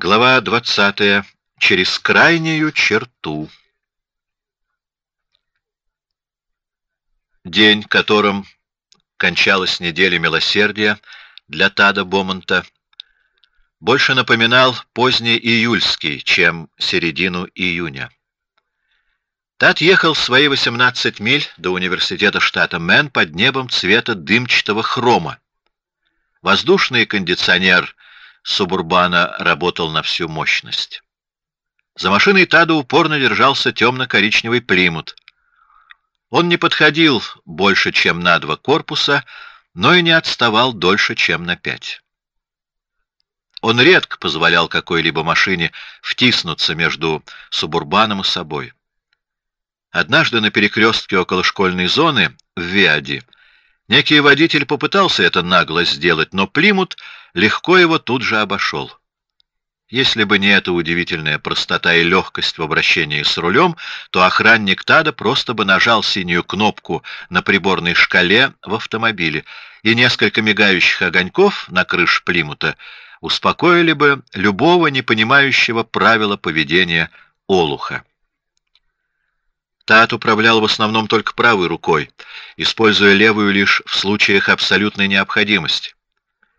Глава 20. Через крайнюю черту. День, которым кончалась неделя милосердия для Тада Бомонта, больше напоминал поздний июльский, чем середину июня. Тад ехал свои 18 миль до университета штата Мэн под небом цвета дымчатого хрома. Воздушный кондиционер субурбана работал на всю мощность. За машиной Тада упорно держался темно-коричневый Плимут. Он не подходил больше, чем на два корпуса, но и не отставал дольше, чем на пять. Он редко позволял какой-либо машине втиснуться между субурбаном и собой. Однажды на перекрестке около школьной зоны в Виади некий водитель попытался это нагло сделать, но Плимут легко его тут же обошел. Если бы не эта удивительная простота и легкость в обращении с рулем, то охранник Тада просто бы нажал синюю кнопку на приборной шкале в автомобиле, и несколько мигающих огоньков на крыше Плимута успокоили бы любого не понимающего правила поведения олуха. Тат управлял в основном только правой рукой, используя левую лишь в случаях абсолютной необходимости.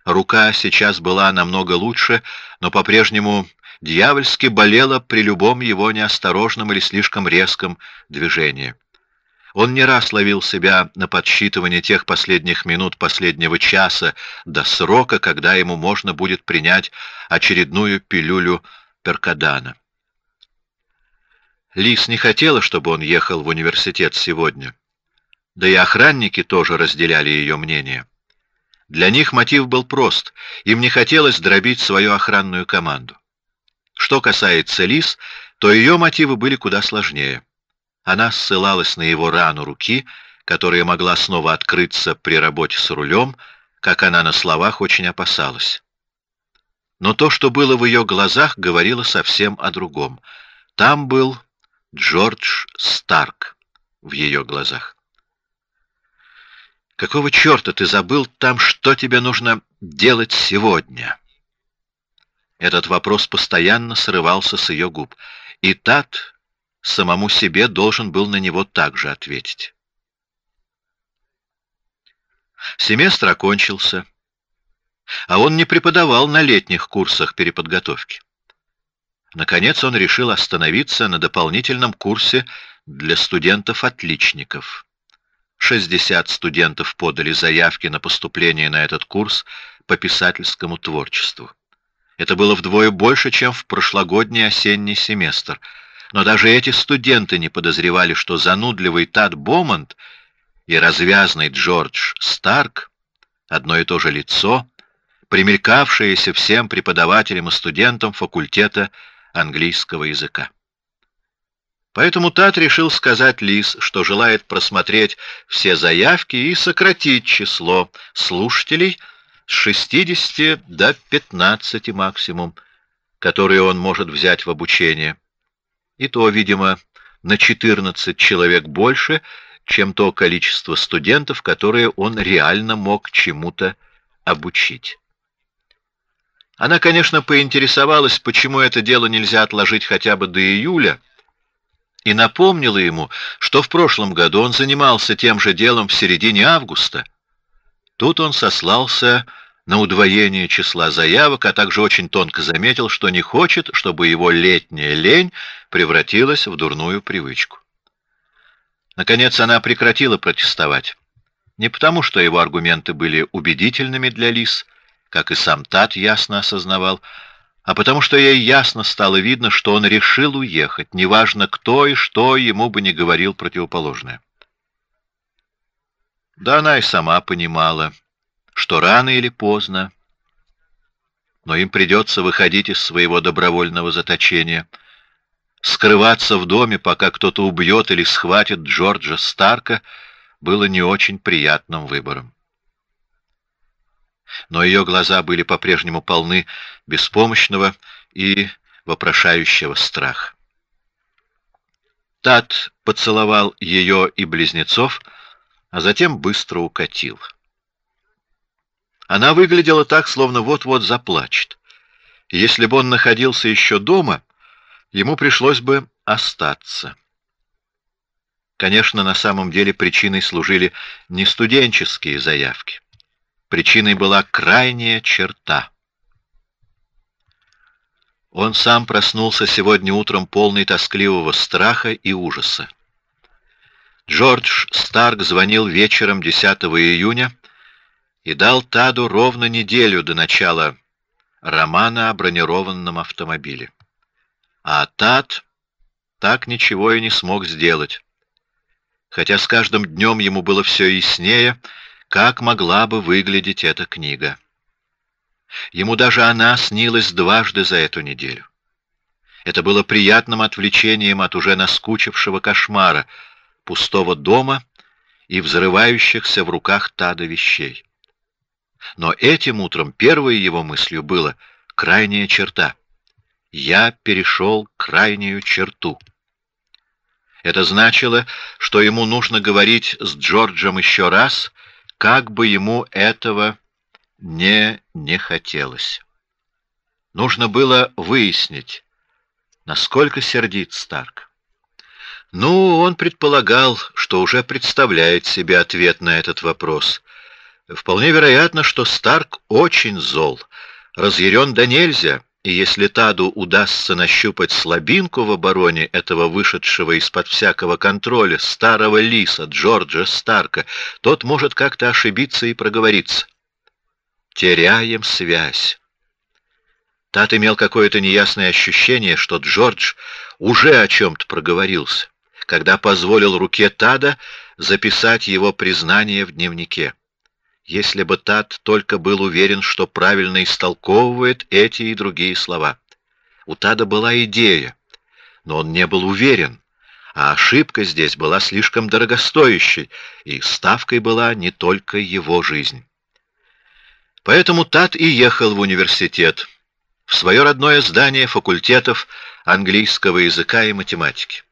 Рука сейчас была намного лучше, но по-прежнему дьявольски болела при любом его неосторожном или слишком резком движении. Он не раз ловил себя на подсчитывании тех последних минут последнего часа до срока, когда ему можно будет принять очередную пилюлю перкадана. Лис не хотела, чтобы он ехал в университет сегодня, да и охранники тоже разделяли ее мнение. Для них мотив был прост: им не хотелось дробить свою охранную команду. Что касается Лис, то ее мотивы были куда сложнее. Она ссылалась на его рану руки, которая могла снова открыться при работе с рулем, как она на словах очень опасалась. Но то, что было в ее глазах, говорило совсем о другом. Там был Джордж Старк в ее глазах. Какого черта ты забыл там, что тебе нужно делать сегодня? Этот вопрос постоянно срывался с ее губ, и Тат самому себе должен был на него также ответить. Семестр окончился, а он не преподавал на летних курсах переподготовки. Наконец он решил остановиться на дополнительном курсе для студентов-отличников. 60 студентов подали заявки на поступление на этот курс по писательскому творчеству. Это было вдвое больше, чем в прошлогодний осенний семестр. Но даже эти студенты не подозревали, что занудливый Тад Бомонд и развязный Джордж Старк одно и то же лицо, примелькавшееся всем преподавателям и студентам факультета английского языка. Поэтому Тат решил сказать Лис, что желает просмотреть все заявки и сократить число слушателей с 60 до 15 максимум, которые он может взять в обучение. И то, видимо, на 14 человек больше, чем то количество студентов, которые он реально мог чему-то обучить. Она, конечно, поинтересовалась, почему это дело нельзя отложить хотя бы до июля и напомнила ему, что в прошлом году он занимался тем же делом в середине августа. Тут он сослался на удвоение числа заявок, а также очень тонко заметил, что не хочет, чтобы его летняя лень превратилась в дурную привычку. Наконец она прекратила протестовать, не потому, что его аргументы были убедительными для Лис, как и сам Тат ясно осознавал, а потому что ей ясно стало видно, что он решил уехать, неважно кто и что ему бы не говорил противоположное. Да она и сама понимала, что рано или поздно, но им придется выходить из своего добровольного заточения, скрываться в доме, пока кто-то убьет или схватит Джорджа Старка, было не очень приятным выбором но ее глаза были по-прежнему полны беспомощного и вопрошающего страха. Тат поцеловал ее и близнецов, а затем быстро укатил. Она выглядела так, словно вот-вот заплачет. Если бы он находился еще дома, ему пришлось бы остаться. Конечно, на самом деле причиной служили не студенческие заявки. Причиной была крайняя черта. Он сам проснулся сегодня утром полный тоскливого страха и ужаса. Джордж Старк звонил вечером 10 июня и дал Таду ровно неделю до начала романа о бронированном автомобиле. А Тад так ничего и не смог сделать, хотя с каждым днем ему было все яснее, как могла бы выглядеть эта книга. Ему даже она снилась дважды за эту неделю. Это было приятным отвлечением от уже наскучившего кошмара, пустого дома и взрывающихся в руках Тада вещей. Но этим утром первой его мыслью было крайняя черта. Я перешел крайнюю черту. Это значило, что ему нужно говорить с Джорджем еще раз, как бы ему этого не не хотелось. Нужно было выяснить, насколько сердит Старк. Ну, он предполагал, что уже представляет себе ответ на этот вопрос. Вполне вероятно, что Старк очень зол, разъярен до нельзя, и если Таду удастся нащупать слабинку в обороне этого вышедшего из-под всякого контроля старого лиса Джорджа Старка, тот может как-то ошибиться и проговориться теряем связь. Тат имел какое-то неясное ощущение, что Джордж уже о чем-то проговорился, когда позволил руке Тада записать его признание в дневнике. Если бы Тад только был уверен, что правильно истолковывает эти и другие слова. У Тада была идея, но он не был уверен, а ошибка здесь была слишком дорогостоящей, и ставкой была не только его жизнь. Поэтому Тат и ехал в университет, в свое родное здание факультетов английского языка и математики.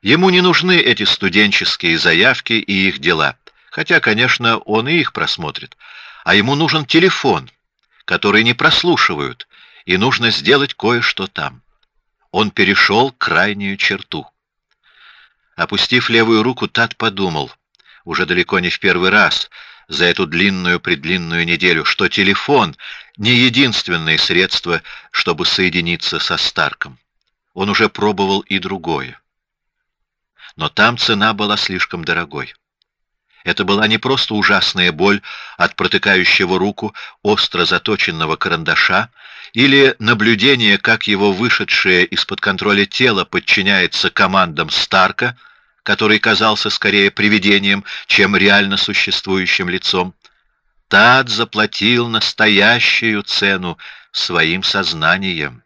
Ему не нужны эти студенческие заявки и их дела, хотя, конечно, он и их просмотрит. А ему нужен телефон, который не прослушивают, и нужно сделать кое-что там. Он перешел крайнюю черту. Опустив левую руку, Тат подумал, уже далеко не в первый раз, за эту длинную-предлинную неделю, что телефон не единственное средство, чтобы соединиться со Старком. Он уже пробовал и другое. Но там цена была слишком дорогой. Это была не просто ужасная боль от протыкающего руку остро заточенного карандаша или наблюдение, как его вышедшее из-под контроля тело подчиняется командам Старка — который казался скорее привидением, чем реально существующим лицом. Тад заплатил настоящую цену своим сознанием.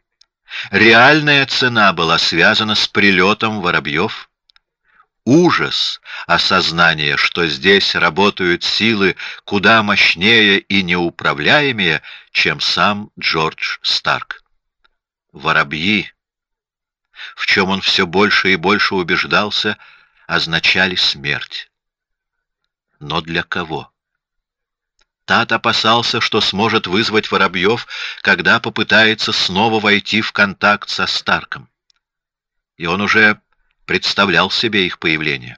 Реальная цена была связана с прилетом воробьев. Ужас осознания, что здесь работают силы куда мощнее и неуправляемее, чем сам Джордж Старк. Воробьи, в чем он все больше и больше убеждался, — означали смерть. Но для кого? Тат опасался, что сможет вызвать Воробьев, когда попытается снова войти в контакт со Старком. И он уже представлял себе их появление.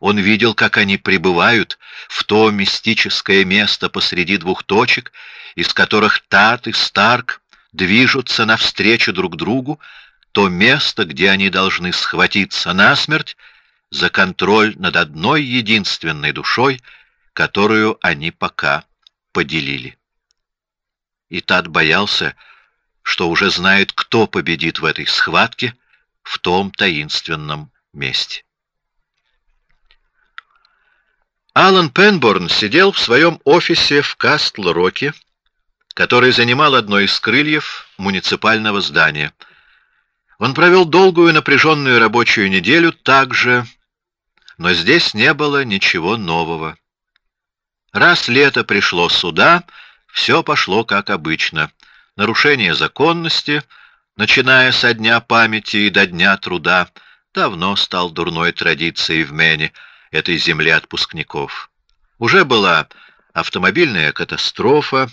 Он видел, как они прибывают в то мистическое место посреди двух точек, из которых Тат и Старк движутся навстречу друг другу, то место, где они должны схватиться насмерть за контроль над одной единственной душой, которую они пока поделили. И Тад боялся, что уже знает, кто победит в этой схватке в том таинственном месте. Алан Пенборн сидел в своем офисе в Кастл-Роке, который занимал одно из крыльев муниципального здания. Он провел долгую напряженную рабочую неделю также но здесь не было ничего нового. Раз лето пришло сюда, все пошло как обычно. Нарушение законности, начиная со дня памяти и до дня труда, давно стал дурной традицией в Мэне, этой земле отпускников. Уже была автомобильная катастрофа,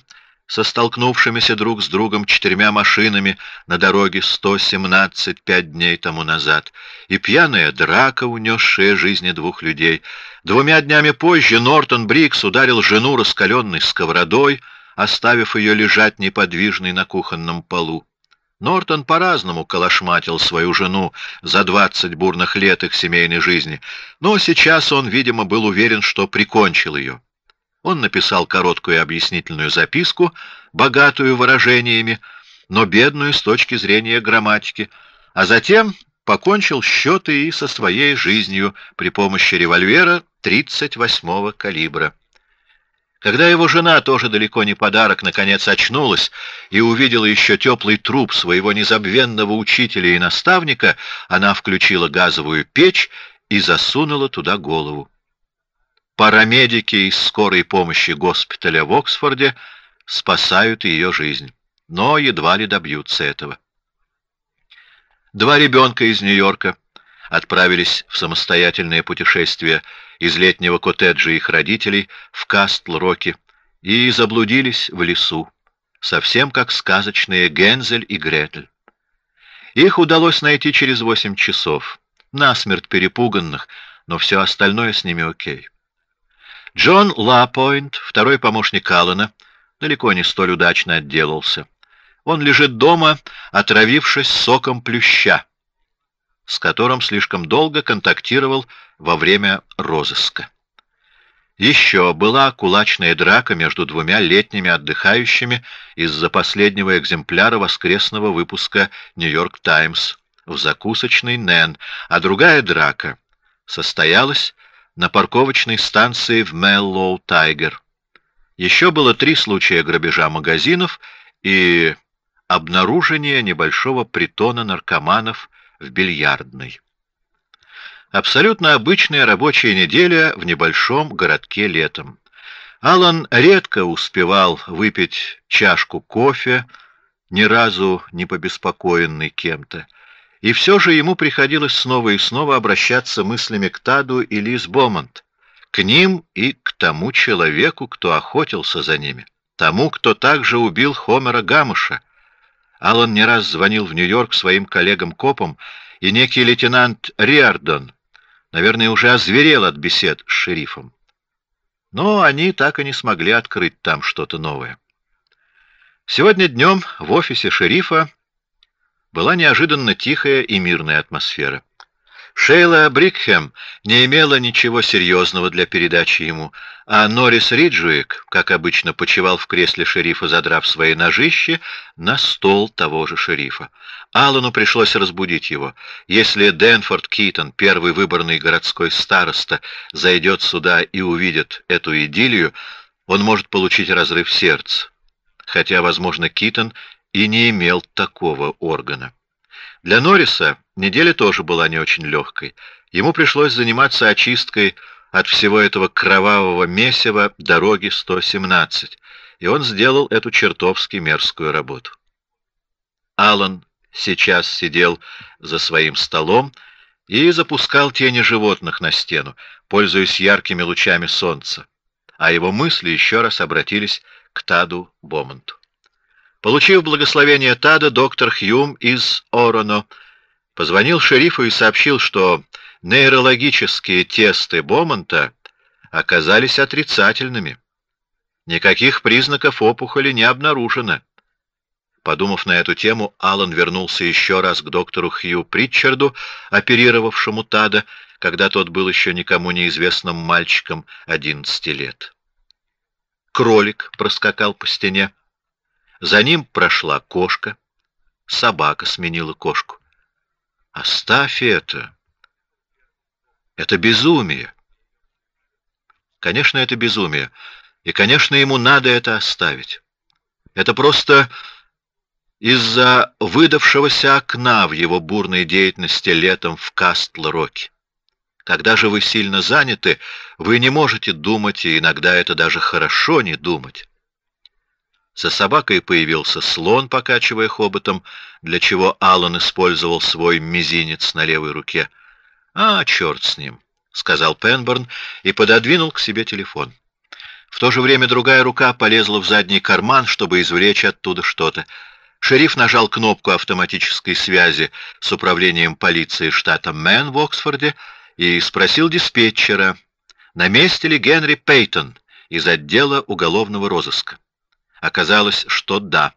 со столкнувшимися друг с другом четырьмя машинами на дороге 117 пять дней тому назад, и пьяная драка, унесшая жизни двух людей. Двумя днями позже Нортон Брикс ударил жену раскаленной сковородой, оставив ее лежать неподвижной на кухонном полу. Нортон по-разному колошматил свою жену за двадцать бурных лет их семейной жизни, но сейчас он, видимо, был уверен, что прикончил ее. Он написал короткую объяснительную записку, богатую выражениями, но бедную с точки зрения грамматики, а затем покончил счеты и со своей жизнью при помощи револьвера 38-го калибра. Когда его жена, тоже далеко не подарок, наконец очнулась и увидела еще теплый труп своего незабвенного учителя и наставника, она включила газовую печь и засунула туда голову. Парамедики из скорой помощи госпиталя в Оксфорде спасают ее жизнь, но едва ли добьются этого. Два ребенка из Нью-Йорка отправились в самостоятельное путешествие из летнего коттеджа их родителей в Кастл-Роки и заблудились в лесу, совсем как сказочные Гензель и Гретель. Их удалось найти через восемь часов, насмерть перепуганных, но все остальное с ними окей. Джон Лапойнт, второй помощник Аллена, далеко не столь удачно отделался. Он лежит дома, отравившись соком плюща, с которым слишком долго контактировал во время розыска. Еще была кулачная драка между двумя летними отдыхающими из-за последнего экземпляра воскресного выпуска Нью-Йорк Таймс в закусочной Нэн, а другая драка состоялась на парковочной станции в Меллоу Тайгер. Еще было три случая грабежа магазинов и обнаружение небольшого притона наркоманов в бильярдной. Абсолютно обычная рабочая неделя в небольшом городке летом. Алан редко успевал выпить чашку кофе, ни разу не побеспокоенный кем-то. И все же ему приходилось снова и снова обращаться мыслями к Таду и Лиз Бомонт, к ним и к тому человеку, кто охотился за ними, тому, кто также убил Хомера Гамуша. Алан не раз звонил в Нью-Йорк своим коллегам-копам, и некий лейтенант Риардон, наверное, уже озверел от бесед с шерифом. Но они так и не смогли открыть там что-то новое. Сегодня днем в офисе шерифа была неожиданно тихая и мирная атмосфера. Шейла Брикхэм не имела ничего серьезного для передачи ему, а Норрис Риджуик, как обычно, почивал в кресле шерифа, задрав свои ножищи на стол того же шерифа. Аллану пришлось разбудить его. Если Денфорд Китон, первый выборный городской староста, зайдет сюда и увидит эту идиллию, он может получить разрыв сердца. Хотя, возможно, Китон и не имел такого органа. Для Норриса неделя тоже была не очень легкой. Ему пришлось заниматься очисткой от всего этого кровавого месива дороги 117, и он сделал эту чертовски мерзкую работу. Алан сейчас сидел за своим столом и запускал тени животных на стену, пользуясь яркими лучами солнца, а его мысли еще раз обратились к Таду Бомонту. Получив благословение Тада, доктор Хьюм из Ороно позвонил шерифу и сообщил, что нейрологические тесты Бомонта оказались отрицательными. Никаких признаков опухоли не обнаружено. Подумав на эту тему, Аллан вернулся еще раз к доктору Хью Притчарду, оперировавшему Тада, когда тот был еще никому неизвестным мальчиком одиннадцати лет. Кролик проскакал по стене. За ним прошла кошка. Собака сменила кошку. Оставь это. Это безумие. Конечно, это безумие. И, конечно, ему надо это оставить. Это просто из-за выдавшегося окна в его бурной деятельности летом в Кастл-Роке. Когда же вы сильно заняты, вы не можете думать, и иногда это даже хорошо не думать. За собакой появился слон, покачивая хоботом, для чего Аллан использовал свой мизинец на левой руке. А черт с ним, сказал Пенберн и пододвинул к себе телефон. В то же время другая рука полезла в задний карман, чтобы извлечь оттуда что-то. Шериф нажал кнопку автоматической связи с управлением полиции штата Мэн в Оксфорде и спросил диспетчера, на месте ли Генри Пейтон из отдела уголовного розыска. Оказалось, что да.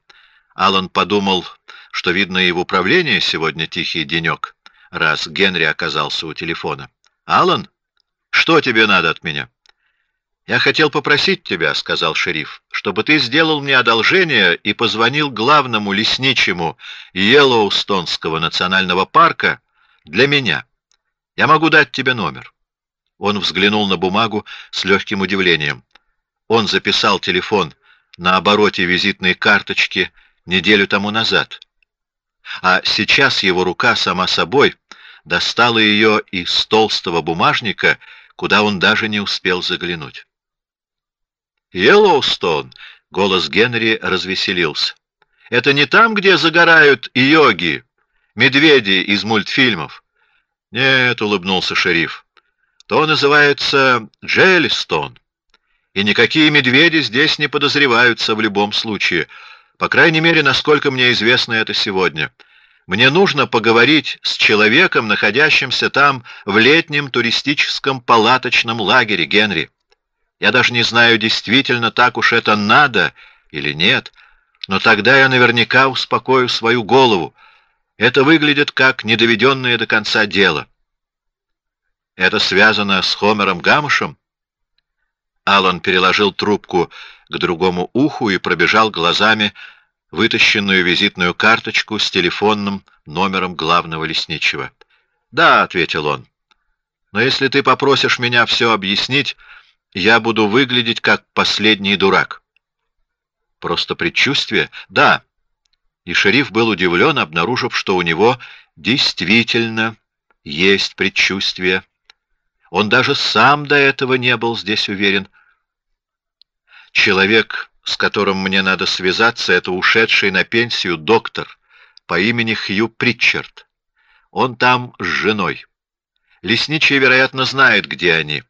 Аллан подумал, что видно и в управлении сегодня тихий денек, раз Генри оказался у телефона. Аллан, что тебе надо от меня? Я хотел попросить тебя, сказал шериф, чтобы ты сделал мне одолжение и позвонил главному лесничему Йеллоустонского национального парка для меня. Я могу дать тебе номер. Он взглянул на бумагу с легким удивлением. Он записал телефон на обороте визитной карточки неделю тому назад, а сейчас его рука сама собой достала ее из толстого бумажника, куда он даже не успел заглянуть. Йеллоустон. Голос Генри развеселился. Это не там, где загорают йоги, медведи из мультфильмов. Нет, улыбнулся шериф. То называется Джеллистон. И никакие медведи здесь не подозреваются в любом случае. По крайней мере, насколько мне известно это сегодня. Мне нужно поговорить с человеком, находящимся там в летнем туристическом палаточном лагере, Генри. Я даже не знаю, действительно так уж это надо или нет, но тогда я наверняка успокою свою голову. Это выглядит как недоведенное до конца дело. Это связано с Хомером Гамушем? Аллан переложил трубку к другому уху и пробежал глазами вытащенную визитную карточку с телефонным номером главного лесничего. Да, ответил он. Но если ты попросишь меня все объяснить, я буду выглядеть как последний дурак. Просто предчувствие? Да. И шериф был удивлен, обнаружив, что у него действительно есть предчувствие. Он даже сам до этого не был здесь уверен. Человек, с которым мне надо связаться, это ушедший на пенсию доктор по имени Хью Притчард. Он там с женой. Лесничий, вероятно, знает, где они.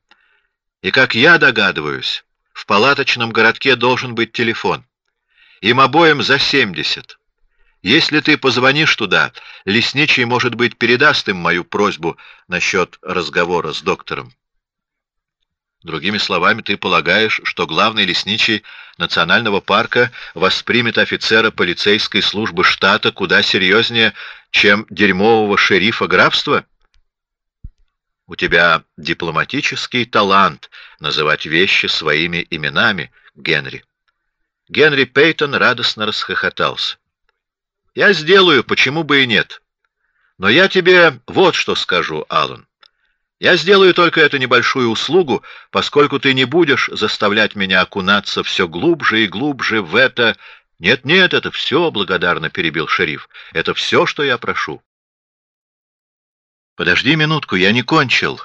И как я догадываюсь, в палаточном городке должен быть телефон. Им обоим за семьдесят. Если ты позвонишь туда, лесничий, может быть, передаст им мою просьбу насчет разговора с доктором. Другими словами, ты полагаешь, что главный лесничий национального парка воспримет офицера полицейской службы штата куда серьезнее, чем дерьмового шерифа графства? У тебя дипломатический талант называть вещи своими именами, Генри. Генри Пейтон радостно расхохотался. Я сделаю, почему бы и нет. Но я тебе вот что скажу, Аллан. Я сделаю только эту небольшую услугу, поскольку ты не будешь заставлять меня окунаться все глубже и глубже в это. Нет, нет, это все, благодарно перебил шериф. Это все, что я прошу. Подожди минутку, я не кончил.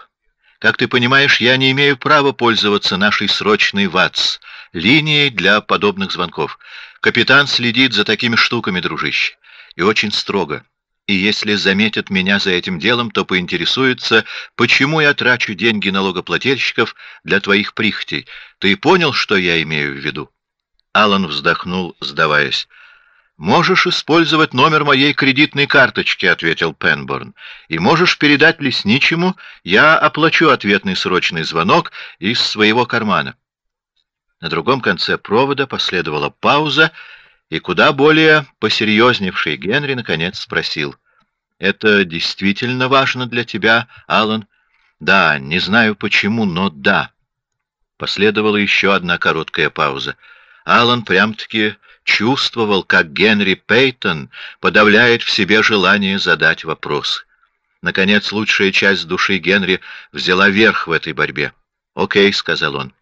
Как ты понимаешь, я не имею права пользоваться нашей срочной ВАЦ линией для подобных звонков. Капитан следит за такими штуками, дружище, и очень строго. И если заметят меня за этим делом, то поинтересуются, почему я трачу деньги налогоплательщиков для твоих прихотей. Ты понял, что я имею в виду? Аллан вздохнул, сдаваясь. Можешь использовать номер моей кредитной карточки, ответил Пенборн, и можешь передать лесничему, я оплачу ответный срочный звонок из своего кармана. На другом конце провода последовала пауза, и куда более посерьезневший Генри наконец спросил: "Это действительно важно для тебя, Аллан?" "Да, не знаю почему, но да." Последовала еще одна короткая пауза. Аллан прям-таки чувствовал, как Генри Пейтон подавляет в себе желание задать вопрос. Наконец, лучшая часть души Генри взяла верх в этой борьбе. «Окей», — сказал он.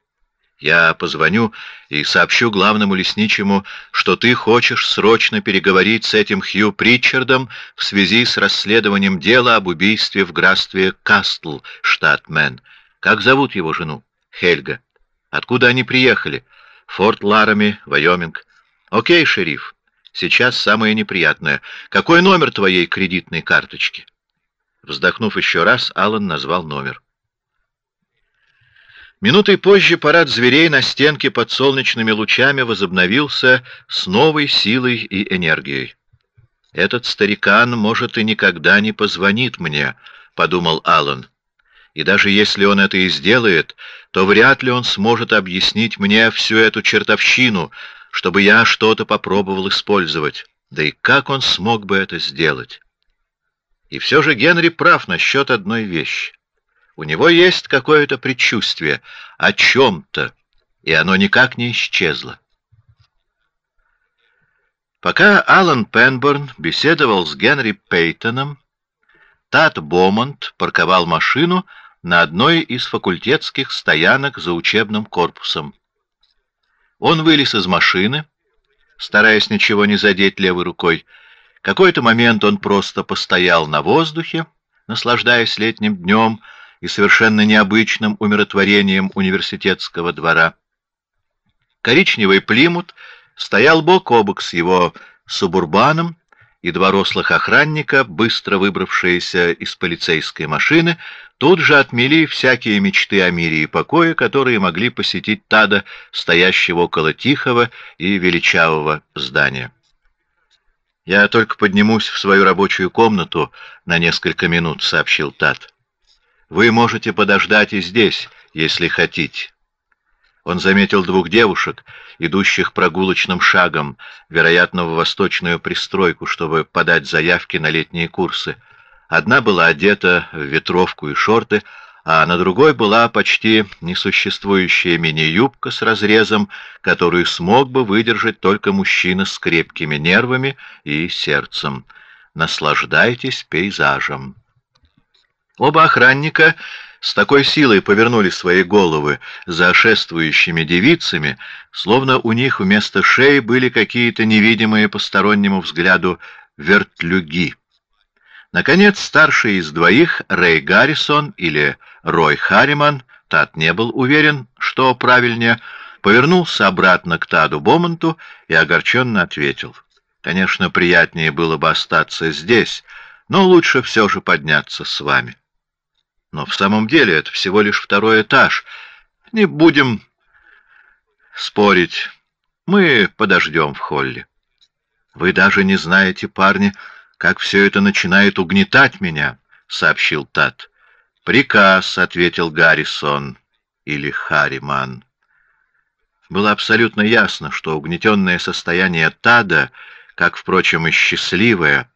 «Я позвоню и сообщу главному лесничему, что ты хочешь срочно переговорить с этим Хью Притчардом в связи с расследованием дела об убийстве в графстве Кастл, штат Мэн. Как зовут его жену? Хельга. Откуда они приехали? Форт Ларами, Вайоминг. Окей, шериф. Сейчас самое неприятное. Какой номер твоей кредитной карточки? Вздохнув еще раз, Аллан назвал номер. Минутой позже парад зверей на стенке под солнечными лучами возобновился с новой силой и энергией. «Этот старикан, может, и никогда не позвонит мне», — подумал Аллан. «И даже если он это и сделает, то вряд ли он сможет объяснить мне всю эту чертовщину, чтобы я что-то попробовал использовать. Да и как он смог бы это сделать?» И все же Генри прав насчет одной вещи. У него есть какое-то предчувствие о чем-то, и оно никак не исчезло. Пока Алан Пенборн беседовал с Генри Пейтоном, Тат Бомонт парковал машину на одной из факультетских стоянок за учебным корпусом. Он вылез из машины, стараясь ничего не задеть левой рукой. Какой-то момент он просто постоял на воздухе, наслаждаясь летним днем, и совершенно необычным умиротворением университетского двора. Коричневый плимут стоял бок о бок с его субурбаном, и два рослых охранника, быстро выбравшиеся из полицейской машины, тут же отмели всякие мечты о мире и покое, которые могли посетить Тада, стоящего около тихого и величавого здания. «Я только поднимусь в свою рабочую комнату на несколько минут», — сообщил Тад. Вы можете подождать и здесь, если хотите. Он заметил двух девушек, идущих прогулочным шагом, вероятно, в восточную пристройку, чтобы подать заявки на летние курсы. Одна была одета в ветровку и шорты, а на другой была почти несуществующая мини-юбка с разрезом, которую смог бы выдержать только мужчина с крепкими нервами и сердцем. Наслаждайтесь пейзажем. Оба охранника с такой силой повернули свои головы за шествующими девицами, словно у них вместо шеи были какие-то невидимые постороннему взгляду вертлюги. Наконец, старший из двоих, Рэй Гаррисон или Рой Харриман, Тат не был уверен, что правильнее, повернулся обратно к Таду Бомонту и огорченно ответил. «Конечно, приятнее было бы остаться здесь, но лучше все же подняться с вами». Но в самом деле это всего лишь второй этаж. Не будем спорить. Мы подождем в холле. Вы даже не знаете, парни, как все это начинает угнетать меня, — сообщил Тат. Приказ, — ответил Гаррисон или Харриман. Было абсолютно ясно, что угнетенное состояние Тада, как, впрочем, и счастливое,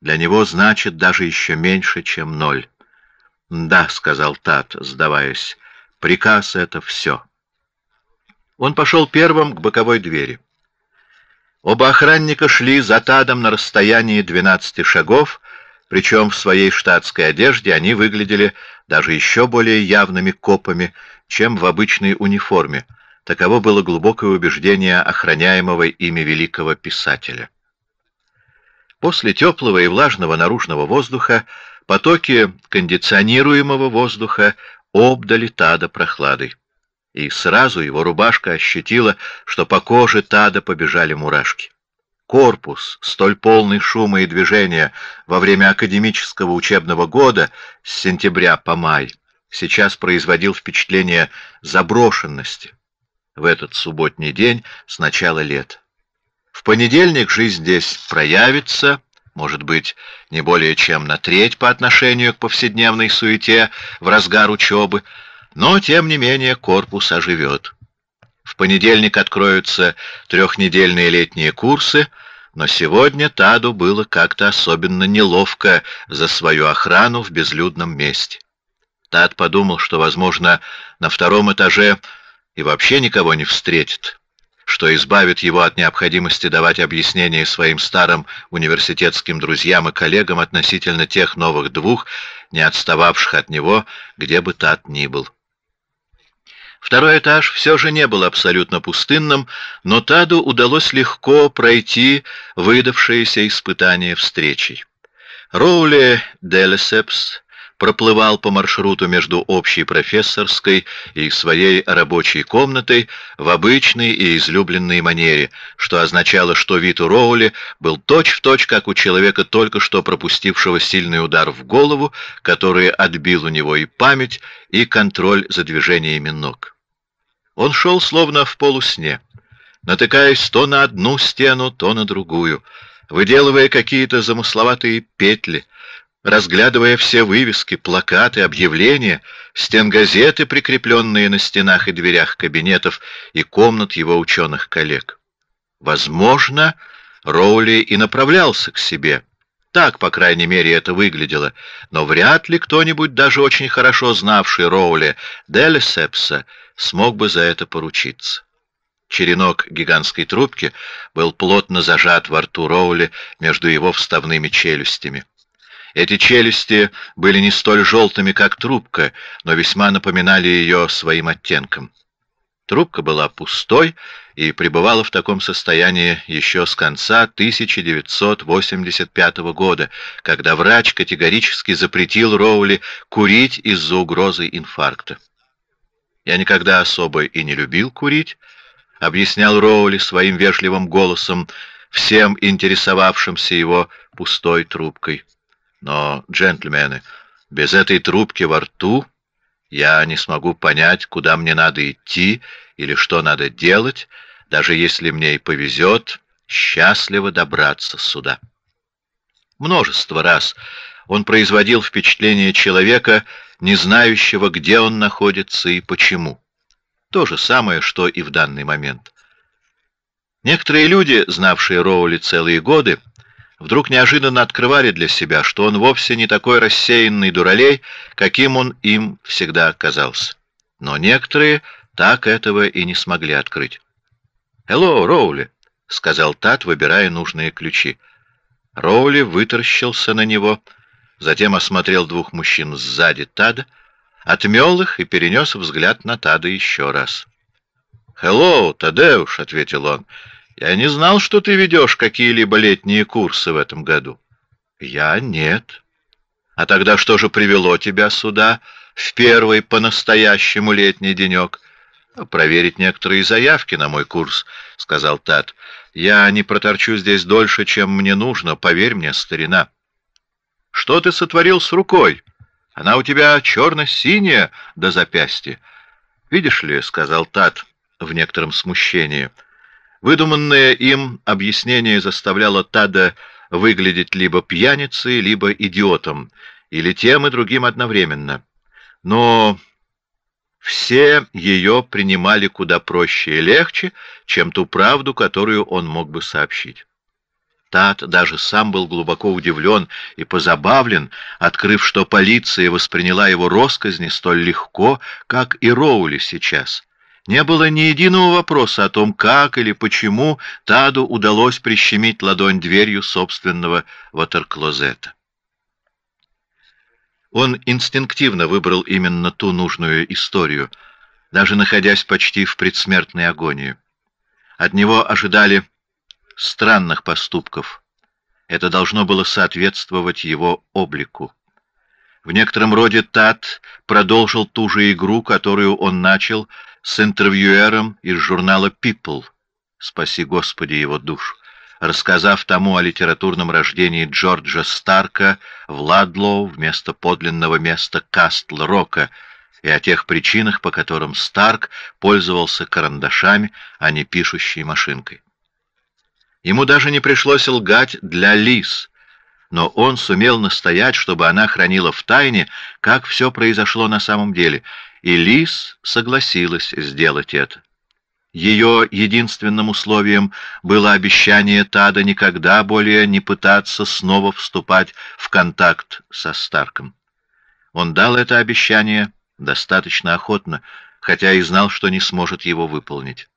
для него значит даже еще меньше, чем ноль. «Да», — сказал Тат, сдаваясь, — «приказ — это все». Он пошел первым к боковой двери. Оба охранника шли за Тадом на расстоянии двенадцати шагов, причем в своей штатской одежде они выглядели даже еще более явными копами, чем в обычной униформе. Таково было глубокое убеждение охраняемого ими великого писателя. После теплого и влажного наружного воздуха Потоки кондиционируемого воздуха обдали Тада прохладой. И сразу его рубашка ощутила, что по коже Тада побежали мурашки. Корпус, столь полный шума и движения во время академического учебного года с сентября по май, сейчас производил впечатление заброшенности в этот субботний день с начала лета. В понедельник жизнь здесь проявится, может быть, не более чем на треть по отношению к повседневной суете в разгар учебы, но, тем не менее, корпус оживет. В понедельник откроются трехнедельные летние курсы, но сегодня Таду было как-то особенно неловко за свою охрану в безлюдном месте. Тад подумал, что, возможно, на втором этаже и вообще никого не встретит что избавит его от необходимости давать объяснения своим старым университетским друзьям и коллегам относительно тех новых двух, не отстававших от него, где бы тот ни был. Второй этаж все же не был абсолютно пустынным, но Таду удалось легко пройти выдавшееся испытание встречей. Роули Делесепс проплывал по маршруту между общей профессорской и своей рабочей комнатой в обычной и излюбленной манере, что означало, что вид у Роули был точь-в-точь, точь, как у человека, только что пропустившего сильный удар в голову, который отбил у него и память, и контроль за движениями ног. Он шел словно в полусне, натыкаясь то на одну стену, то на другую, выделывая какие-то замысловатые петли, разглядывая все вывески, плакаты, объявления, стенгазеты, прикрепленные на стенах и дверях кабинетов и комнат его ученых коллег. Возможно, Роули и направлялся к себе. Так, по крайней мере, это выглядело, но вряд ли кто-нибудь, даже очень хорошо знавший Роули Делесепса, смог бы за это поручиться. Черенок гигантской трубки был плотно зажат во рту Роули между его вставными челюстями. Эти челюсти были не столь желтыми, как трубка, но весьма напоминали ее своим оттенком. Трубка была пустой и пребывала в таком состоянии еще с конца 1985 года, когда врач категорически запретил Роули курить из-за угрозы инфаркта. Я никогда особо и не любил курить, объяснял Роули своим вежливым голосом всем интересовавшимся его пустой трубкой. Но, джентльмены, без этой трубки во рту я не смогу понять, куда мне надо идти или что надо делать, даже если мне и повезет счастливо добраться сюда. Множество раз он производил впечатление человека, не знающего, где он находится и почему. То же самое, что и в данный момент. Некоторые люди, знавшие Роули целые годы, вдруг неожиданно открывали для себя, что он вовсе не такой рассеянный дуралей, каким он им всегда казался. Но некоторые так этого и не смогли открыть. «Hello, Роули», — сказал Тат, выбирая нужные ключи. Роули вытаращился на него, затем осмотрел двух мужчин сзади Тада, отмел их и перенес взгляд на Тада еще раз. «Hello, Тадеуш», — ответил он, — я не знал, что ты ведешь какие-либо летние курсы в этом году. Я нет. А тогда что же привело тебя сюда в первый по-настоящему летний денек? Проверить некоторые заявки на мой курс, сказал Тат. Я не проторчу здесь дольше, чем мне нужно, поверь мне, старина. Что ты сотворил с рукой? Она у тебя черно-синяя до запястья. Видишь ли, сказал Тат в некотором смущении. Выдуманное им объяснение заставляло Тада выглядеть либо пьяницей, либо идиотом, или тем и другим одновременно. Но все ее принимали куда проще и легче, чем ту правду, которую он мог бы сообщить. Тат даже сам был глубоко удивлен и позабавлен, открыв, что полиция восприняла его россказни столь легко, как и Роули сейчас. Не было ни единого вопроса о том, как или почему Таду удалось прищемить ладонь дверью собственного ватерклозета. Он инстинктивно выбрал именно ту нужную историю, даже находясь почти в предсмертной агонии. От него ожидали странных поступков. Это должно было соответствовать его облику. В некотором роде Тад продолжил ту же игру, которую он начал с интервьюером из журнала People, спаси Господи его душу, рассказав тому о литературном рождении Джорджа Старка в Ладлоу вместо подлинного места Кастл-Рока и о тех причинах, по которым Старк пользовался карандашами, а не пишущей машинкой. Ему даже не пришлось лгать для Лис, но он сумел настоять, чтобы она хранила в тайне, как все произошло на самом деле, и Лис согласилась сделать это. Ее единственным условием было обещание Тада никогда более не пытаться снова вступать в контакт со Старком. Он дал это обещание достаточно охотно, хотя и знал, что не сможет его выполнить.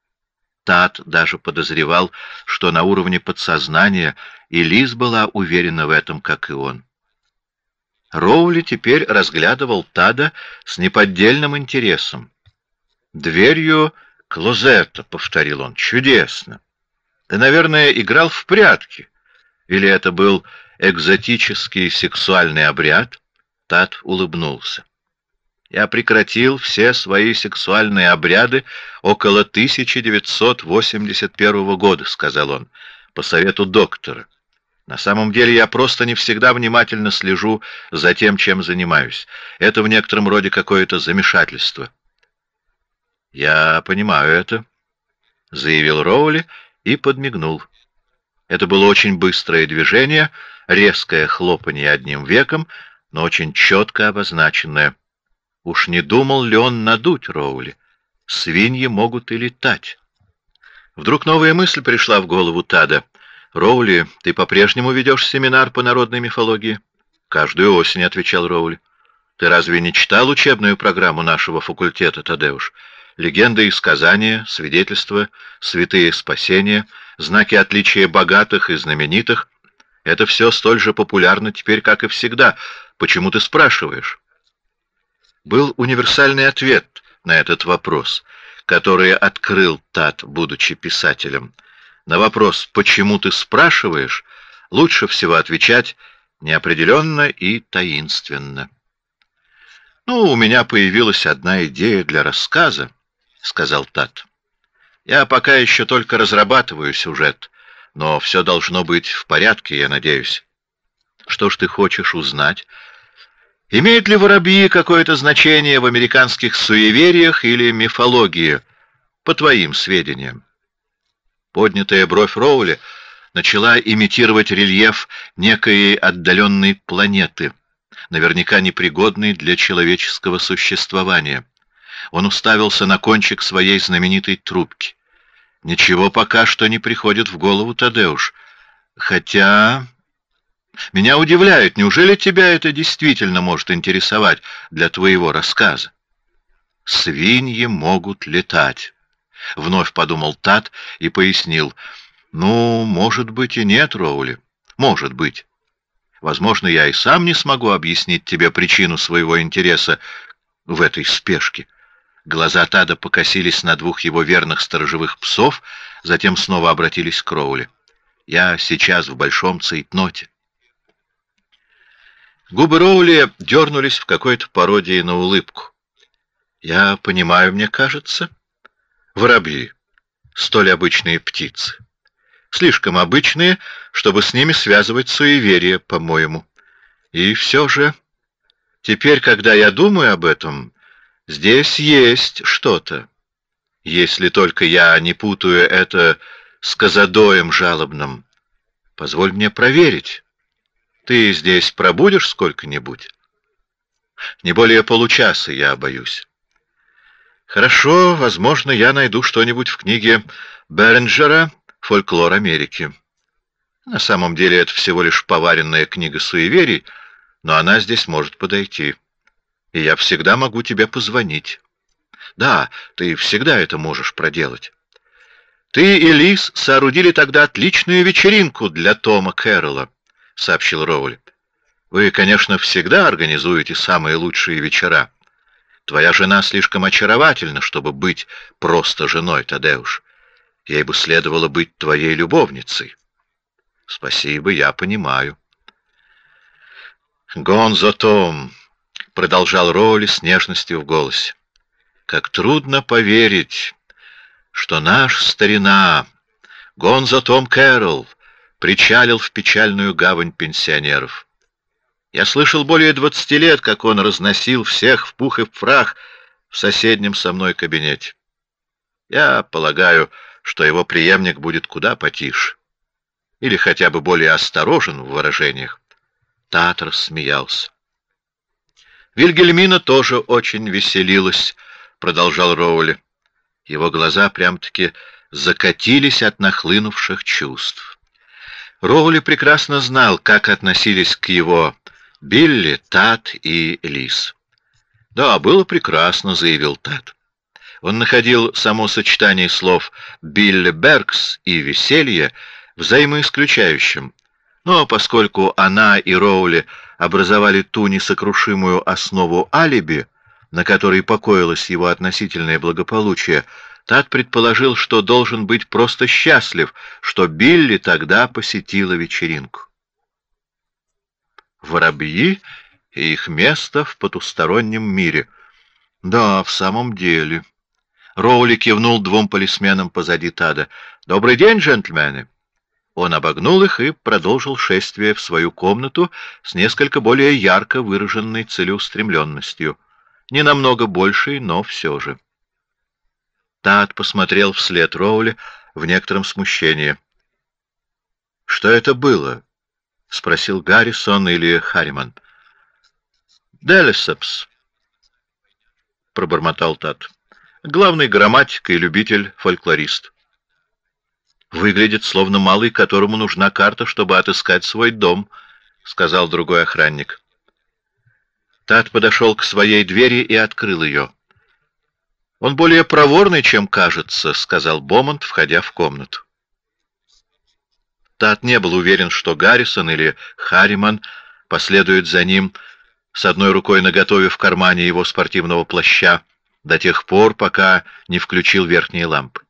Тад даже подозревал, что на уровне подсознания и Лиз была уверена в этом, как и он. Роули теперь разглядывал Тада с неподдельным интересом. «Дверью клозета», — повторил он, — «чудесно. Ты, наверное, играл в прятки. Или это был экзотический сексуальный обряд? Тат улыбнулся. Я прекратил все свои сексуальные обряды около 1981 года, сказал он, по совету доктора. На самом деле я просто не всегда внимательно слежу за тем, чем занимаюсь. Это в некотором роде какое-то замешательство. Я понимаю это, заявил Роули и подмигнул. Это было очень быстрое движение, резкое хлопанье одним веком, но очень четко обозначенное. Уж не думал ли он надуть Роули? Свиньи могут и летать. Вдруг новая мысль пришла в голову Тада. Роули, ты по-прежнему ведешь семинар по народной мифологии? Каждую осень, отвечал Роули. Ты разве не читал учебную программу нашего факультета, Тадеуш? Легенды и сказания, свидетельства, святые спасения, знаки отличия богатых и знаменитых — это все столь же популярно теперь, как и всегда. Почему ты спрашиваешь? Был универсальный ответ на этот вопрос, который открыл Тат, будучи писателем. На вопрос «почему ты спрашиваешь?» лучше всего отвечать неопределенно и таинственно. «Ну, у меня появилась одна идея для рассказа», — сказал Тат. «Я пока еще только разрабатываю сюжет, но все должно быть в порядке, я надеюсь. Что ж ты хочешь узнать?» Имеют ли воробьи какое-то значение в американских суевериях или мифологии, по твоим сведениям? Поднятая бровь Роули начала имитировать рельеф некой отдаленной планеты, наверняка непригодной для человеческого существования. Он уставился на кончик своей знаменитой трубки. Ничего пока что не приходит в голову, Тадеуш. Хотя меня удивляет, неужели тебя это действительно может интересовать для твоего рассказа? Свиньи могут летать. Вновь подумал Тат и пояснил: ну, может быть и нет, Роули, может быть. Возможно, я и сам не смогу объяснить тебе причину своего интереса в этой спешке. Глаза Тада покосились на двух его верных сторожевых псов, затем снова обратились к Роули. Я сейчас в большом цейтноте. Губы Роули дернулись в какой-то пародии на улыбку. Я понимаю, мне кажется, воробьи, столь обычные птицы, слишком обычные, чтобы с ними связывать суеверие, по-моему. И все же, теперь, когда я думаю об этом, здесь есть что-то. Если только я не путаю это с казадоем жалобным, позволь мне проверить. Ты здесь пробудешь сколько-нибудь? Не более получаса, я боюсь. Хорошо, возможно, я найду что-нибудь в книге Бернджера «Фольклор Америки». На самом деле это всего лишь поваренная книга суеверий, но она здесь может подойти. И я всегда могу тебе позвонить. Да, ты всегда это можешь проделать. Ты и Лис соорудили тогда отличную вечеринку для Тома Кэрролла сообщил Роули. Вы, конечно, всегда организуете самые лучшие вечера. Твоя жена слишком очаровательна, чтобы быть просто женой, Тадеуш. Ей бы следовало быть твоей любовницей. Спасибо, я понимаю. Гонзо Том, продолжал Роули с нежностью в голосе. Как трудно поверить, что наш старина Гонзо Том Кэрролл причалил в печальную гавань пенсионеров. Я слышал более двадцати лет, как он разносил всех в пух и в прах в соседнем со мной кабинете. Я полагаю, что его преемник будет куда потише, или хотя бы более осторожен в выражениях. Татр смеялся. Вильгельмина тоже очень веселилась, продолжал Роули. Его глаза прям-таки закатились от нахлынувших чувств. Роули прекрасно знал, как относились к его Билли, Тат и Лис. Да, было прекрасно, заявил Тат. Он находил само сочетание слов Билли Беркс и веселье взаимоисключающим. Но поскольку она и Роули образовали ту несокрушимую основу алиби, на которой покоилось его относительное благополучие, Тат предположил, что должен быть просто счастлив, что Билли тогда посетила вечеринку. Воробьи и их место в потустороннем мире. Да, в самом деле. Роули кивнул двум полисменам позади Тада. «Добрый день, джентльмены!» Он обогнул их и продолжил шествие в свою комнату с несколько более ярко выраженной целеустремленностью. Не намного большей, но все же. Тад посмотрел вслед Роули в некотором смущении. «Что это было?» — спросил Гаррисон или Харриман. «Делесепс», — пробормотал Тад. «Главный грамматик и любитель-фольклорист». Выглядит словно малый, которому нужна карта, чтобы отыскать свой дом, сказал другой охранник. Тат подошел к своей двери и открыл ее. Он более проворный, чем кажется, сказал Бомонд, входя в комнату. Тат не был уверен, что Гаррисон или Харриман последуют за ним с одной рукой наготове в кармане его спортивного плаща до тех пор, пока не включил верхние лампы.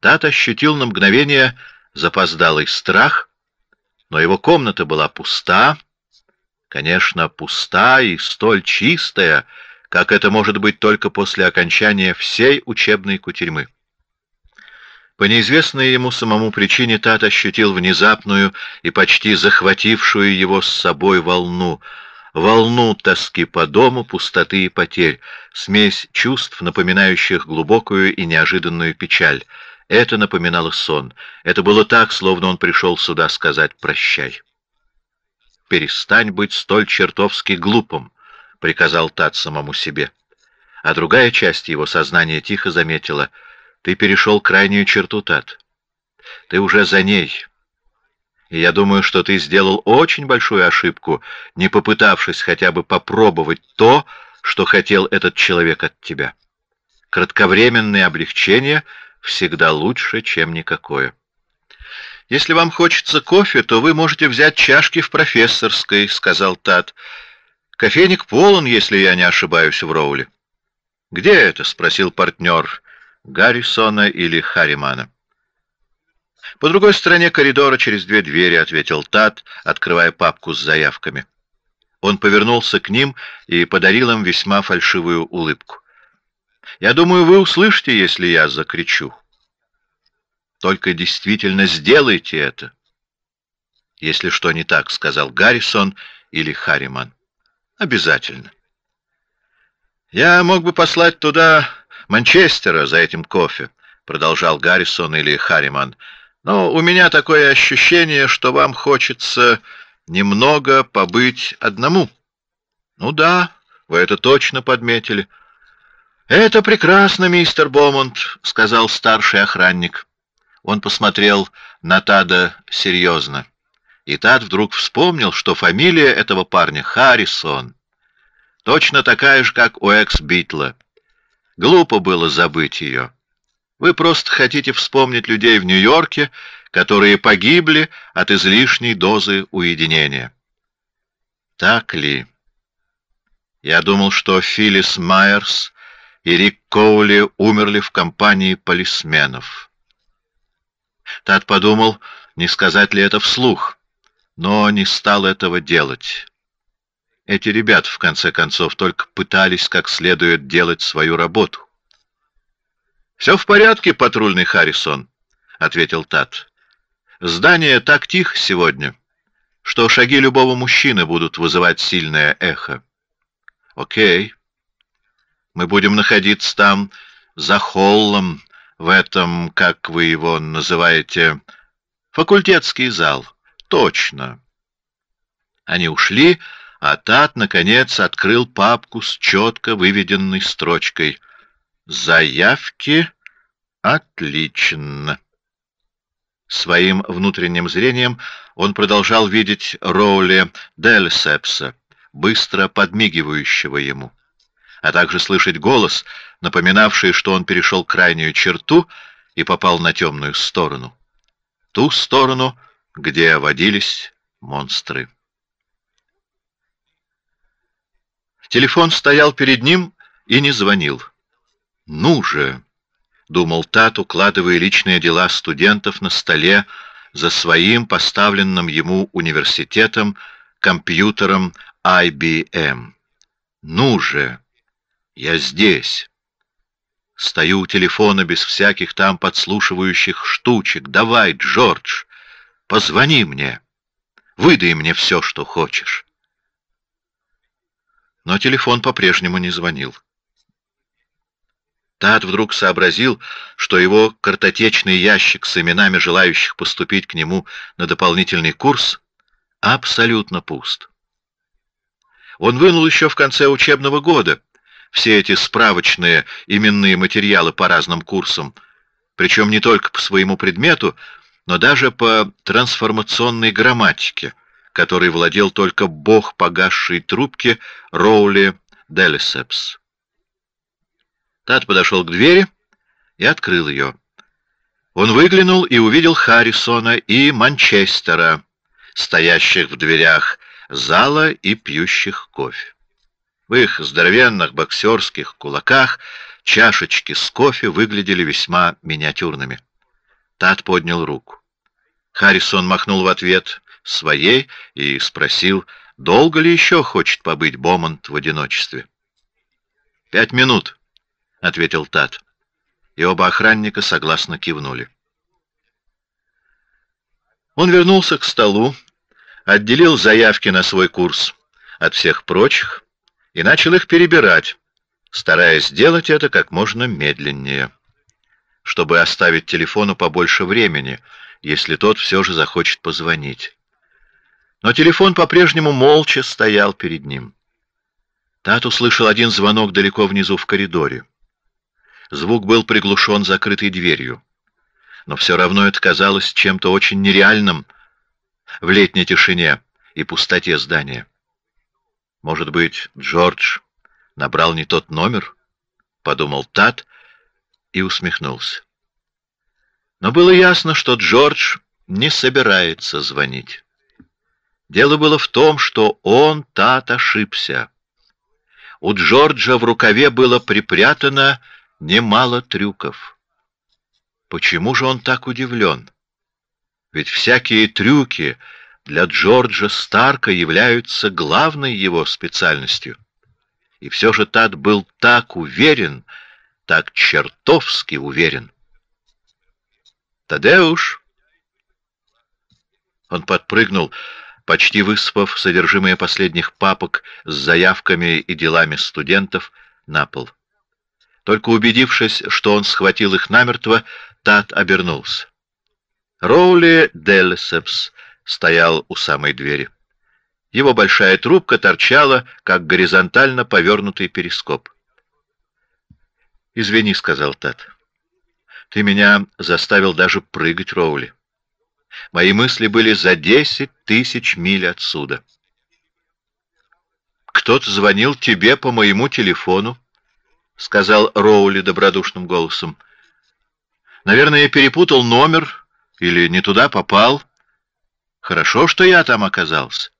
Тат ощутил на мгновение запоздалый страх, но его комната была пуста, конечно, пуста и столь чистая, как это может быть только после окончания всей учебной кутерьмы. По неизвестной ему самому причине Тат ощутил внезапную и почти захватившую его с собой волну, волну тоски по дому, пустоты и потерь, смесь чувств, напоминающих глубокую и неожиданную печаль, это напоминало сон. Это было так, словно он пришел сюда сказать «прощай». «Перестань быть столь чертовски глупым», — приказал Тат самому себе. А другая часть его сознания тихо заметила «Ты перешел крайнюю черту, Тат. Ты уже за ней». И я думаю, что ты сделал очень большую ошибку, не попытавшись хотя бы попробовать то, что хотел этот человек от тебя. Кратковременное облегчение — всегда лучше, чем никакое. Если вам хочется кофе, то вы можете взять чашки в профессорской, сказал Тат. Кофейник полон, если я не ошибаюсь, в Роуле. Где это? спросил партнер Гаррисона или Харримана. По другой стороне коридора через две двери, ответил Тат, открывая папку с заявками. Он повернулся к ним и подарил им весьма фальшивую улыбку. Я думаю, вы услышите, если я закричу. Только действительно сделайте это. Если что не так, сказал Гаррисон или Харриман. Обязательно. Я мог бы послать туда Манчестера за этим кофе, продолжал Гаррисон или Харриман. Но у меня такое ощущение, что вам хочется немного побыть одному. Ну да, вы это точно подметили. Это прекрасно, мистер Бомонд, сказал старший охранник. Он посмотрел на Тада серьезно, и Тад вдруг вспомнил, что фамилия этого парня Харрисон, точно такая же, как у экс-Битла. Глупо было забыть ее. Вы просто хотите вспомнить людей в Нью-Йорке, которые погибли от излишней дозы уединения. Так ли? Я думал, что Филлис Майерс и Рик Коули умерли в компании полисменов. Тат подумал, не сказать ли это вслух, но не стал этого делать. Эти ребята в конце концов только пытались как следует делать свою работу. Все в порядке, патрульный Харрисон, ответил Тат. Здание так тихо сегодня, что шаги любого мужчины будут вызывать сильное эхо. Окей. Мы будем находиться там за холлом, в этом, как вы его называете, факультетский зал. Точно. Они ушли, а Тат наконец открыл папку с четко выведенной строчкой: "Заявки отлично". Своим внутренним зрением он продолжал видеть Роули Дельсепса, быстро подмигивающего ему а также слышать голос, напоминавший, что он перешел крайнюю черту и попал на темную сторону, ту сторону, где водились монстры. Телефон стоял перед ним и не звонил. Ну же, думал Тат, укладывая личные дела студентов на столе за своим поставленным ему университетом компьютером IBM. Ну же, я здесь. Стою у телефона без всяких там подслушивающих штучек. Давай, Джордж, позвони мне. Выдай мне все, что хочешь. Но телефон по-прежнему не звонил. Тат вдруг сообразил, что его картотечный ящик с именами желающих поступить к нему на дополнительный курс абсолютно пуст. Он вынул еще в конце учебного года все эти справочные именные материалы по разным курсам, причем не только по своему предмету, но даже по трансформационной грамматике, которой владел только бог погасшей трубки Роули Делисепс. Тат подошел к двери и открыл ее. Он выглянул и увидел Харрисона и Манчестера, стоящих в дверях зала и пьющих кофе. В их здоровенных боксерских кулаках чашечки с кофе выглядели весьма миниатюрными. Тат поднял руку. Харрисон махнул в ответ своей и спросил, долго ли еще хочет побыть Бомонт в одиночестве. Пять минут, ответил Тат, и оба охранника согласно кивнули. Он вернулся к столу, отделил заявки на свой курс от всех прочих и начал их перебирать, стараясь сделать это как можно медленнее, чтобы оставить телефону побольше времени, если тот все же захочет позвонить. Но телефон по-прежнему молча стоял перед ним. Тат услышал один звонок далеко внизу в коридоре. Звук был приглушен закрытой дверью, но все равно это казалось чем-то очень нереальным в летней тишине и пустоте здания. Может быть, Джордж набрал не тот номер? Подумал Тат и усмехнулся. Но было ясно, что Джордж не собирается звонить. Дело было в том, что он Тат ошибся. У Джорджа в рукаве было припрятано немало трюков. Почему же он так удивлен? Ведь всякие трюки для Джорджа Старка являются главной его специальностью. И все же Тад был так уверен, так чертовски уверен. Тадеуш! Он подпрыгнул, почти выспав содержимое последних папок с заявками и делами студентов на пол. Только убедившись, что он схватил их намертво, Тат обернулся. Роули Делсепс стоял у самой двери. Его большая трубка торчала, как горизонтально повернутый перископ. «Извини», — сказал Тат. «Ты меня заставил даже прыгать, Роули. Мои мысли были за десять тысяч миль отсюда». «Кто-то звонил тебе по моему телефону?» — сказал Роули добродушным голосом. «Наверное, я перепутал номер или не туда попал. Хорошо, что я там оказался».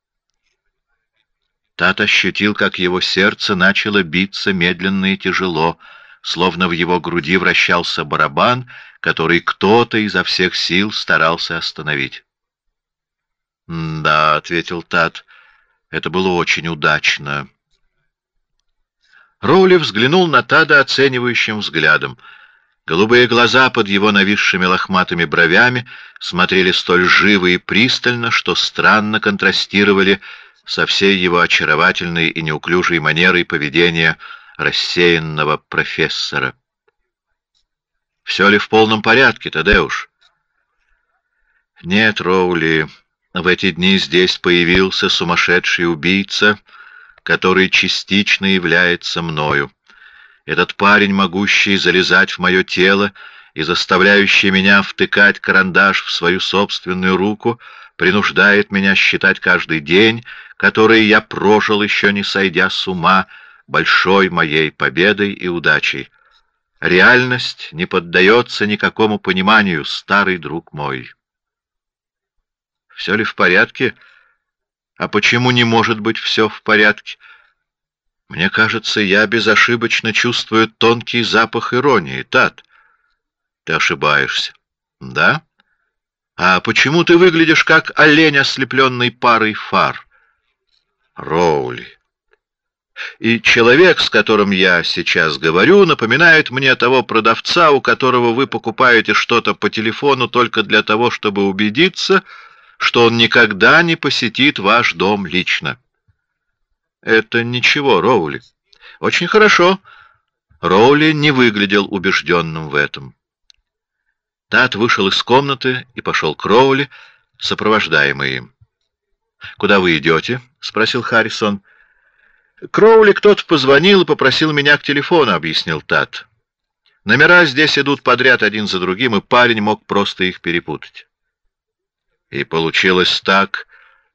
Тат ощутил, как его сердце начало биться медленно и тяжело, словно в его груди вращался барабан, который кто-то изо всех сил старался остановить. «Да», — ответил Тат, — «это было очень удачно». Роули взглянул на Тада оценивающим взглядом. Голубые глаза под его нависшими лохматыми бровями смотрели столь живо и пристально, что странно контрастировали со всей его очаровательной и неуклюжей манерой поведения рассеянного профессора. Все ли в полном порядке, Тадеуш? Нет, Роули, в эти дни здесь появился сумасшедший убийца — который частично является мною. Этот парень, могущий залезать в мое тело и заставляющий меня втыкать карандаш в свою собственную руку, принуждает меня считать каждый день, который я прожил еще не сойдя с ума, большой моей победой и удачей. Реальность не поддается никакому пониманию, старый друг мой. Все ли в порядке? А почему не может быть все в порядке? Мне кажется, я безошибочно чувствую тонкий запах иронии, Тат. Ты ошибаешься. Да? А почему ты выглядишь как олень, ослепленный парой фар? Роули. И человек, с которым я сейчас говорю, напоминает мне того продавца, у которого вы покупаете что-то по телефону только для того, чтобы убедиться, что он никогда не посетит ваш дом лично. Это ничего, Роули. Очень хорошо. Роули не выглядел убежденным в этом. Тат вышел из комнаты и пошел к Роули, сопровождаемый им. Куда вы идете? – спросил Харрисон. Кроули кто-то позвонил и попросил меня к телефону, объяснил Тат. Номера здесь идут подряд один за другим, и парень мог просто их перепутать. И получилось так,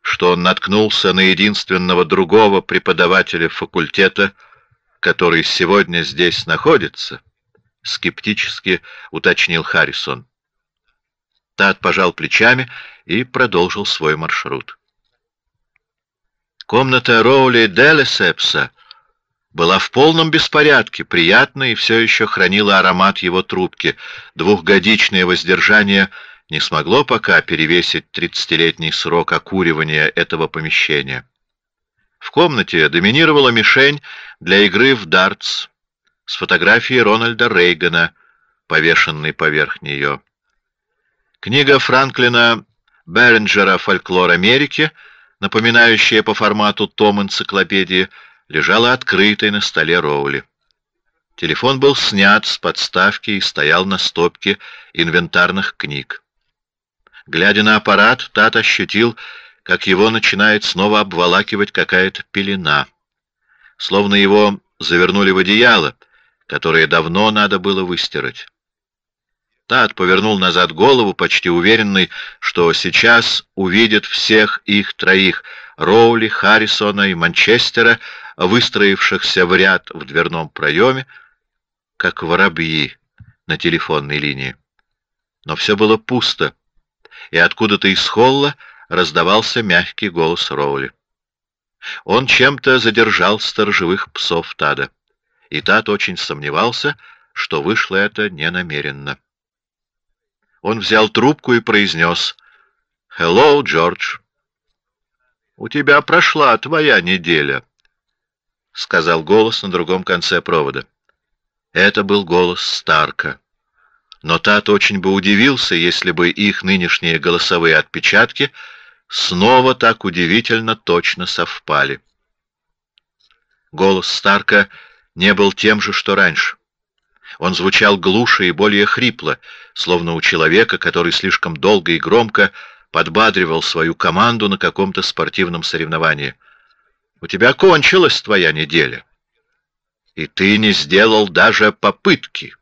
что он наткнулся на единственного другого преподавателя факультета, который сегодня здесь находится. Скептически уточнил Харрисон. Тат пожал плечами и продолжил свой маршрут. Комната Роули Делесепса была в полном беспорядке, приятно и все еще хранила аромат его трубки. Двухгодичное воздержание не смогло пока перевесить тридцатилетний срок окуривания этого помещения. В комнате доминировала мишень для игры в дартс с фотографией Рональда Рейгана, повешенной поверх нее. Книга Франклина Беренджера «Фольклор Америки» напоминающая по формату том энциклопедии, лежала открытой на столе Роули. Телефон был снят с подставки и стоял на стопке инвентарных книг. Глядя на аппарат, Тат ощутил, как его начинает снова обволакивать какая-то пелена, словно его завернули в одеяло, которое давно надо было выстирать. Тат повернул назад голову, почти уверенный, что сейчас увидит всех их троих — Роули, Харрисона и Манчестера, выстроившихся в ряд в дверном проеме, как воробьи на телефонной линии. Но все было пусто, и откуда-то из холла раздавался мягкий голос Роули. Он чем-то задержал сторожевых псов Тада, и Тад очень сомневался, что вышло это ненамеренно. Он взял трубку и произнес «Hello, Джордж». «У тебя прошла твоя неделя», — сказал голос на другом конце провода. Это был голос Старка. Но Тат очень бы удивился, если бы их нынешние голосовые отпечатки снова так удивительно точно совпали. Голос Старка не был тем же, что раньше. Он звучал глуше и более хрипло, словно у человека, который слишком долго и громко подбадривал свою команду на каком-то спортивном соревновании. У тебя кончилась твоя неделя, и ты не сделал даже попытки.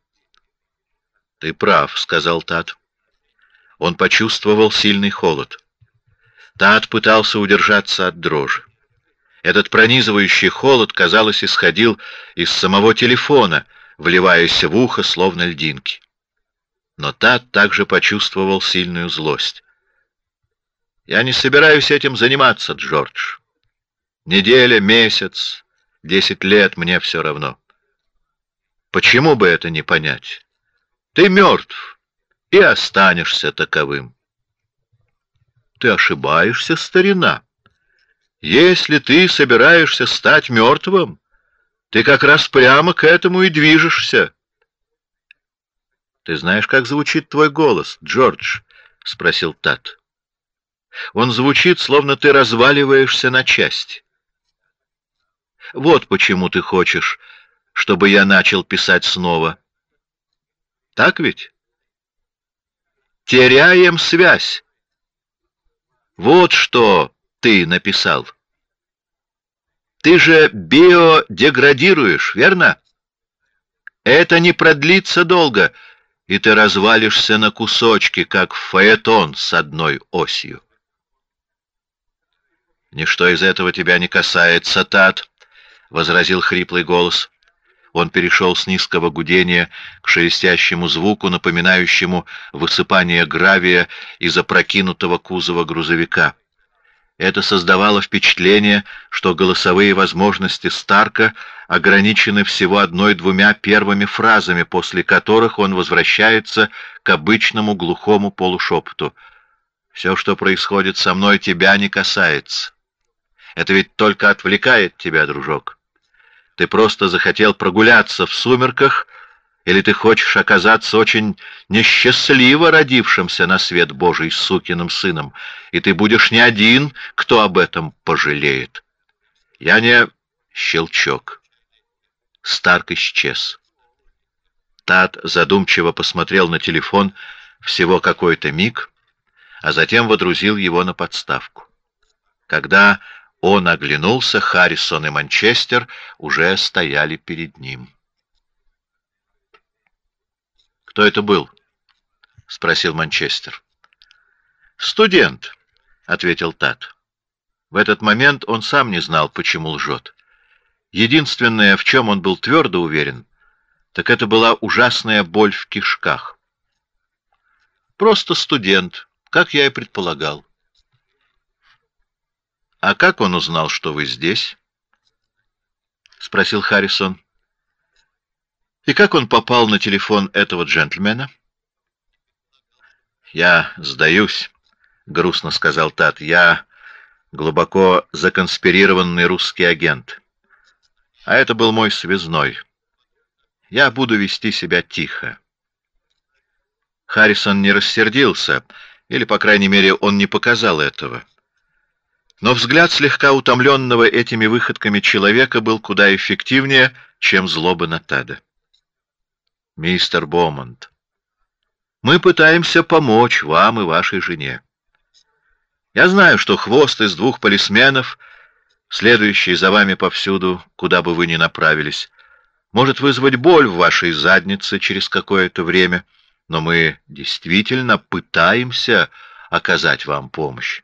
Ты прав, сказал Тат. Он почувствовал сильный холод. Тат пытался удержаться от дрожи. Этот пронизывающий холод, казалось, исходил из самого телефона — вливаясь в ухо, словно льдинки. Но Тат также почувствовал сильную злость. «Я не собираюсь этим заниматься, Джордж. Неделя, месяц, десять лет — мне все равно. Почему бы это не понять? Ты мертв и останешься таковым. Ты ошибаешься, старина. Если ты собираешься стать мертвым, ты как раз прямо к этому и движешься. Ты знаешь, как звучит твой голос, Джордж? – спросил Тат. Он звучит, словно ты разваливаешься на части. Вот почему ты хочешь, чтобы я начал писать снова. Так ведь? Теряем связь. Вот что ты написал. Ты же биодеградируешь, верно? Это не продлится долго, и ты развалишься на кусочки, как фаэтон с одной осью. Ничто из этого тебя не касается, Тат, возразил хриплый голос. Он перешел с низкого гудения к шелестящему звуку, напоминающему высыпание гравия из опрокинутого кузова грузовика. Это создавало впечатление, что голосовые возможности Старка ограничены всего одной-двумя первыми фразами, после которых он возвращается к обычному глухому полушепоту. Все, что происходит со мной, тебя не касается. Это ведь только отвлекает тебя, дружок. Ты просто захотел прогуляться в сумерках, или ты хочешь оказаться очень несчастливо родившимся на свет Божий сукиным сыном, и ты будешь не один, кто об этом пожалеет. Я не... Щелчок. Старк исчез. Тат задумчиво посмотрел на телефон всего какой-то миг, а затем водрузил его на подставку. Когда он оглянулся, Харрисон и Манчестер уже стояли перед ним. «Кто это был?» — спросил Манчестер. «Студент», — ответил Тат. В этот момент он сам не знал, почему лжет. Единственное, в чем он был твердо уверен, так это была ужасная боль в кишках. Просто студент, как я и предполагал. А как он узнал, что вы здесь? спросил Харрисон. И как он попал на телефон этого джентльмена? Я сдаюсь, грустно сказал Тат. Я глубоко законспирированный русский агент. А это был мой связной. Я буду вести себя тихо. Харрисон не рассердился, или, по крайней мере, он не показал этого. Но взгляд слегка утомленного этими выходками человека был куда эффективнее, чем злоба Натада. «Мистер Бомонд, мы пытаемся помочь вам и вашей жене. Я знаю, что хвост из двух полисменов, следующий за вами повсюду, куда бы вы ни направились, может вызвать боль в вашей заднице через какое-то время, но мы действительно пытаемся оказать вам помощь.